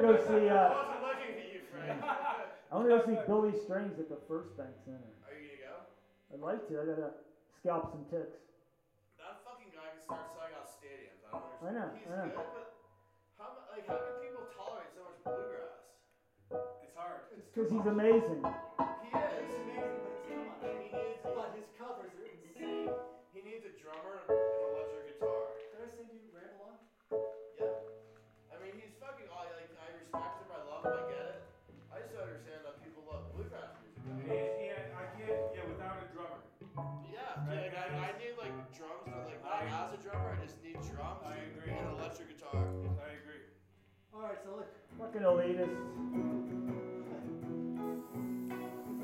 to go see. I Uh, wasn't looking at you, Frank. I want to go see Billy Strings at the First Bank Center. Are you gonna go? I'd like to. I gotta scalp some ticks. That fucking guy can start selling out stadiums. I don't understand. I know. He's I know. good, but how like how can people tolerate so much bluegrass? It's hard. It's Because he's amazing. He is. So look, Fucking elitist.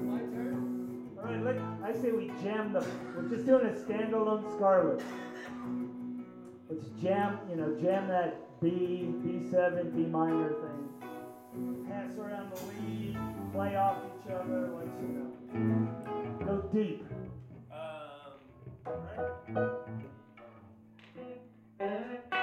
my turn. All right, let, I say we jam the. We're just doing a standalone Scarlet. Let's jam, you know, jam that B, B7, B minor thing. Pass around the lead, play off each other, like you know, go deep. Um, Remember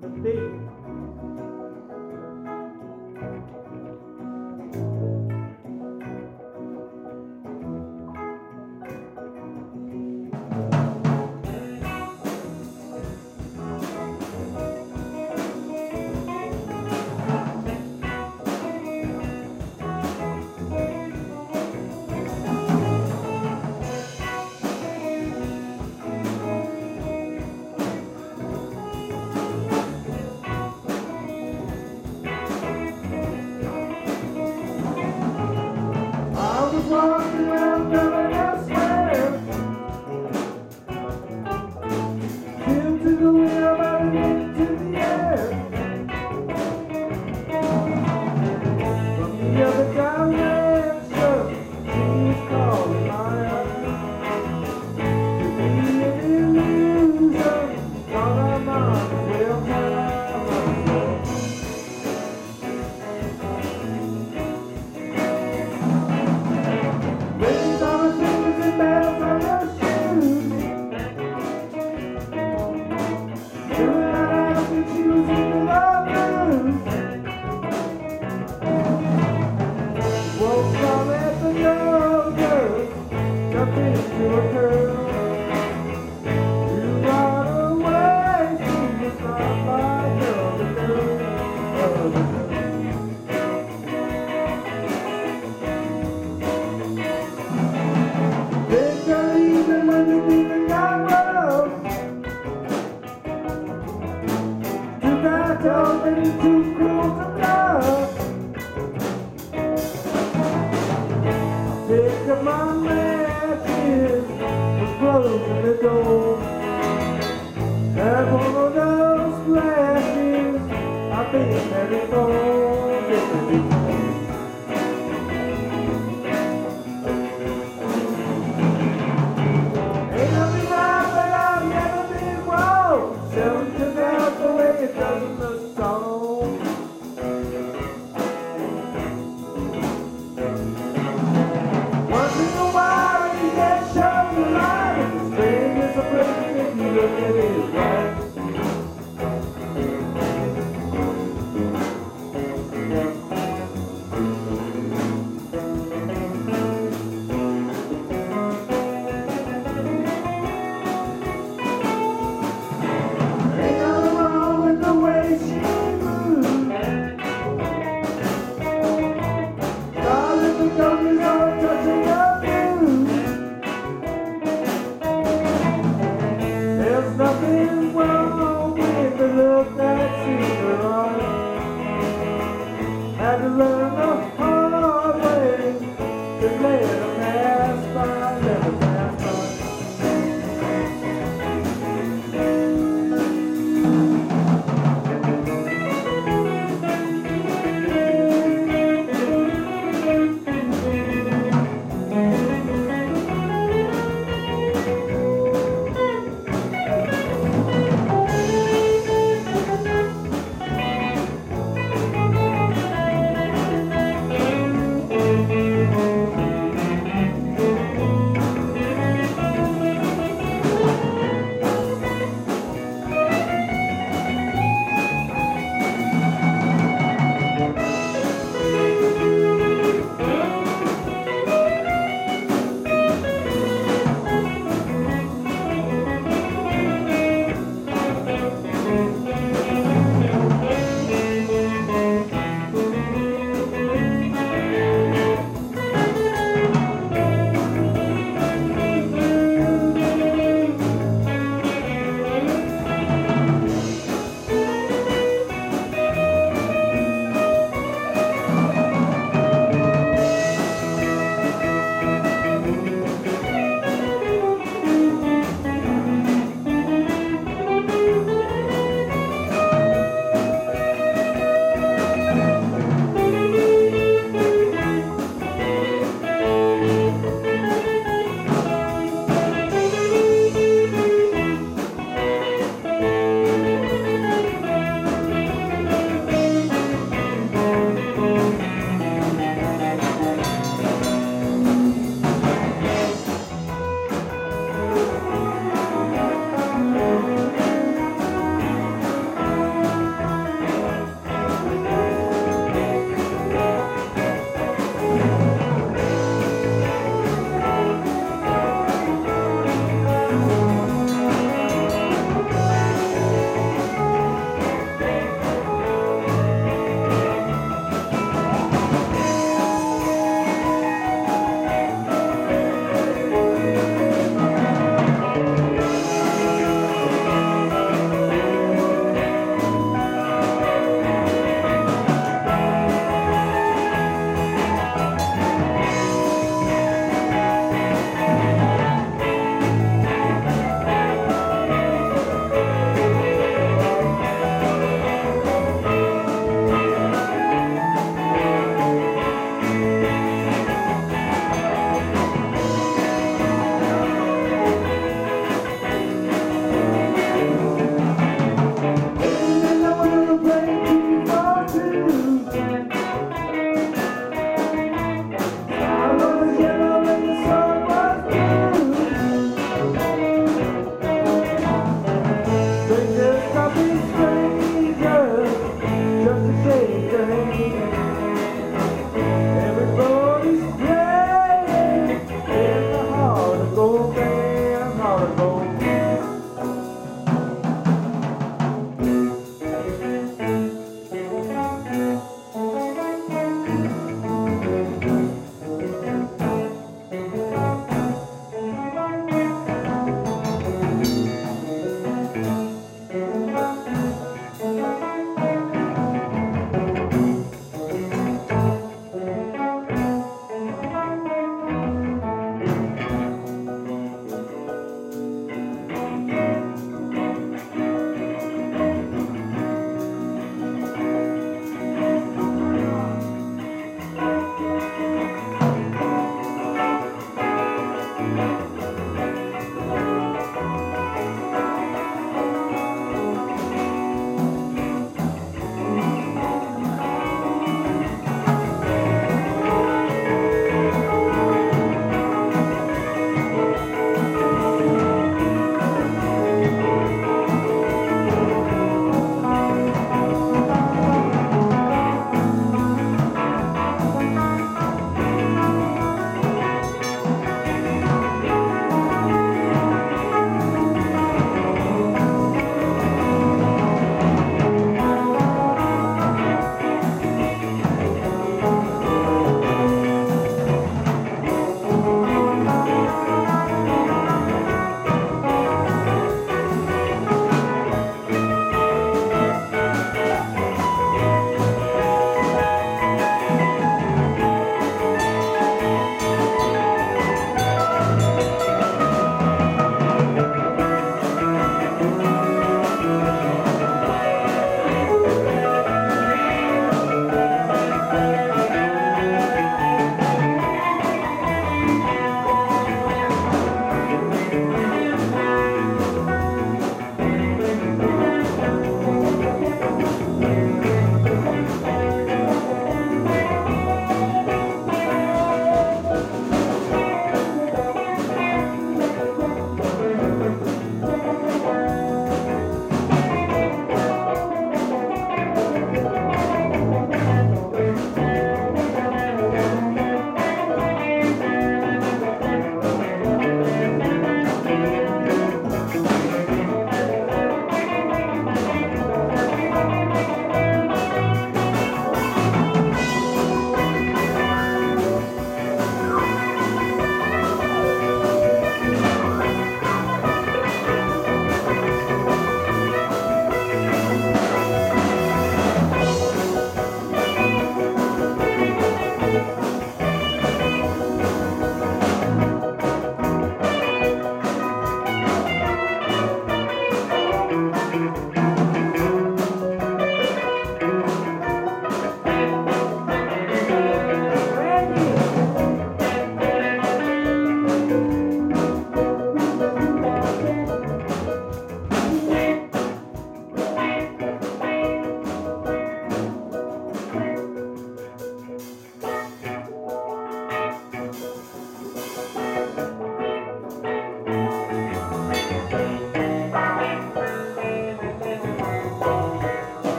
the B. I've been there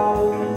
Tchau.